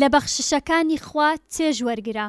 لە بەخششەکانی خوا چێژ وەرگرە.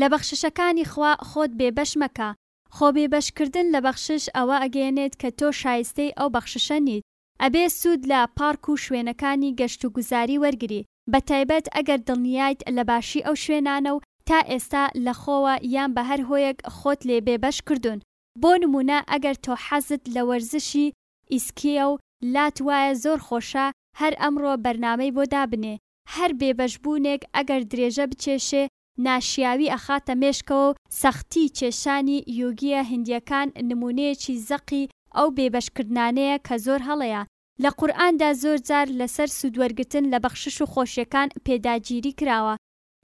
لە بەخششەکانی خوا خۆت بێبەش مەکە. خۆ بێبەشکردن لە بەخشش ئەوە ئەگەیەنێت کە تۆ شایستەی ئەو بەخششە نیت. ئەبێ سوود لە پارک و شوێنەکانی گەشتوگوزاری وەرگری، بە تایبەت ئەگەر دڵنیایت لە باشی ئەو شوێنانە و تا ئێستا لە خۆوە یان بە هەر هۆیەک خۆت لێ بێبەش کردوون. بۆ نموونە ئەگەر تۆ حەزت لە وەرزشی ئیسکیە و لات وایە زۆر خۆشە هەر ئەمڕۆ بەرنامەی بۆ دابنێ هەر بێبەش بوونێک ئەگەر درێژە بکێشێ ناشیاوی ئەخاتە مێشکەوە و سەختی کێشانی یوگیە هندیەکان نمونەیەکی زەقی ئەو بێبەش کردنانەیە کە زۆر هەڵەیە لە قورئاندا زۆر جار لەسەر سوود وەرگرتن لە بەخشش و خۆشیەکان پێداگیری کراوە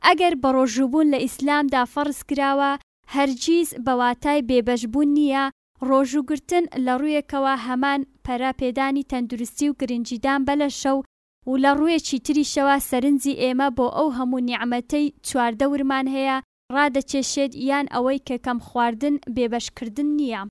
ئەگەر بەڕۆژووبوون لە ئیسلامدا فەڕز کراوە هەرگیز بە واتای بێبەش بوون نیە ڕۆژووگرتن لە ڕوویەکەوە هەمان پەرە پێدانی تەندروستی و گرنگیدان بە لەشە و و لە ڕوویەکی تریشەوە سەرنجی ئێمە بۆ ئەو هەموو نیعمەتەی چواردەورمان هەیە ڕادەکێشێت یان ئەوەی کە کەم خواردن بێبەشکردن نییە.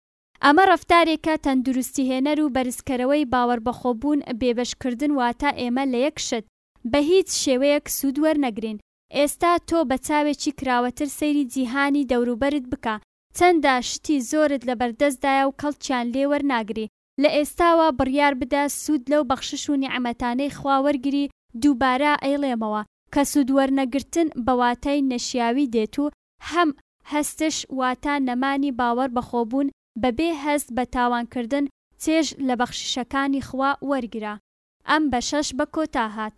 ئەمە ڕەفتارێکە تەندروستیهێنەر و بەرزکەرەوەی باوەڕبەخۆبوون بێبەشکردن واتە ئێمە لە یەک شت بە هیچ شێوەیەک سوود وەرنەگرین. ئێستا تۆ بە چاوێکی کراوەتر سەیری جیهانی دەوروبەرت بکە چەندە شتی زۆرت لەبەردەستدایە و کەڵکیان لێ وەرناگری، لە ئێستاوە بڕیار بدە سوود لەو بەخشش و نیعمەتانەی خوا وەرگری، دووبارە ئەیڵێمەوە، کە سوود وەرنەگرتن بە واتای نەشیاوی دێت و هەم، هەستش، واتا نەمانی باوەڕ بەخۆبوون، بەبێ هەست بە تاوانکردن چێژ لە بەخششەکانی خوا وەرگرە. ئەم بەشەش بە کۆتا هات.